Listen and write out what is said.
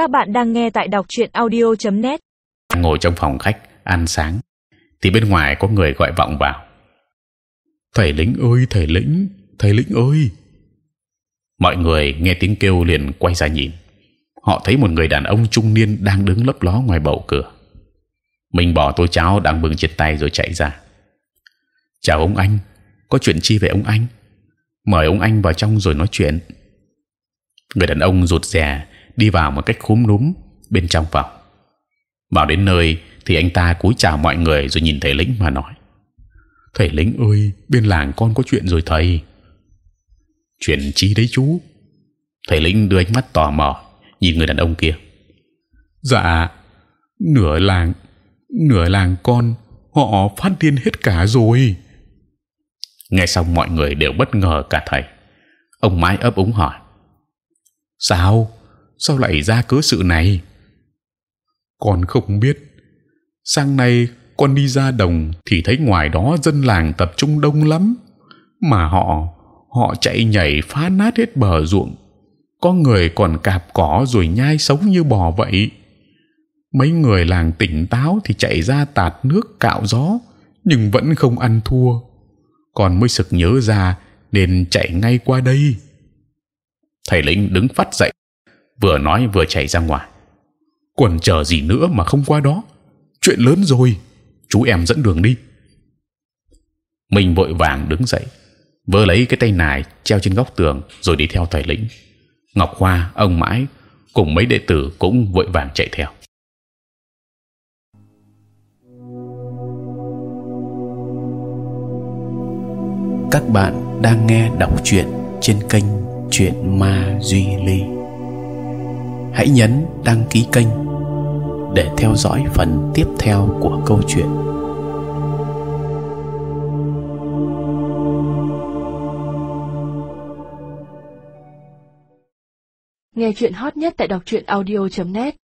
Các bạn đang nghe tại đọc truyện audio.net. ngồi trong phòng khách ăn sáng thì bên ngoài có người gọi vọng vào. Thầy lĩnh ơi thầy lĩnh thầy lĩnh ơi. Mọi người nghe tiếng kêu liền quay ra nhìn. Họ thấy một người đàn ông trung niên đang đứng lấp ló ngoài bậu cửa. Mình bỏ tô cháo đang bưng trên tay rồi chạy ra. Chào ông anh có chuyện chi về ông anh? Mời ông anh vào trong rồi nói chuyện. Người đàn ông rụt rè đi vào một cách khúm núm bên trong phòng. Vào đến nơi thì anh ta cúi chào mọi người rồi nhìn thầy lĩnh mà nói thầy lĩnh ơi bên làng con có chuyện rồi thầy. Chuyện chi đấy chú? Thầy lĩnh đưa ánh mắt tò mò nhìn người đàn ông kia. Dạ nửa làng nửa làng con họ phát điên hết cả rồi. Nghe xong mọi người đều bất ngờ cả thầy. Ông mãi ấp úng hỏi sao sao lại ra cớ sự này? Con không biết. Sang nay con đi ra đồng thì thấy ngoài đó dân làng tập trung đông lắm. Mà họ họ chạy nhảy phá nát hết bờ ruộng. Có người còn cạp cỏ rồi nhai sống như bò vậy. Mấy người làng tỉnh táo thì chạy ra tạt nước cạo gió, nhưng vẫn không ăn thua. Còn mới sực nhớ ra nên chạy ngay qua đây. Thầy lĩnh đứng phát dậy vừa nói vừa chạy ra ngoài. Còn chờ gì nữa mà không qua đó? Chuyện lớn rồi, chú em dẫn đường đi. Mình vội vàng đứng dậy, vơ lấy cái tay nải treo trên góc tường rồi đi theo thầy lĩnh. Ngọc hoa, ông mãi cùng mấy đệ tử cũng vội vàng chạy theo. Các bạn đang nghe đọc truyện trên kênh truyện Ma Duy Ly. Hãy nhấn đăng ký kênh để theo dõi phần tiếp theo của câu chuyện. Nghe truyện hot nhất tại đọc truyện audio.net.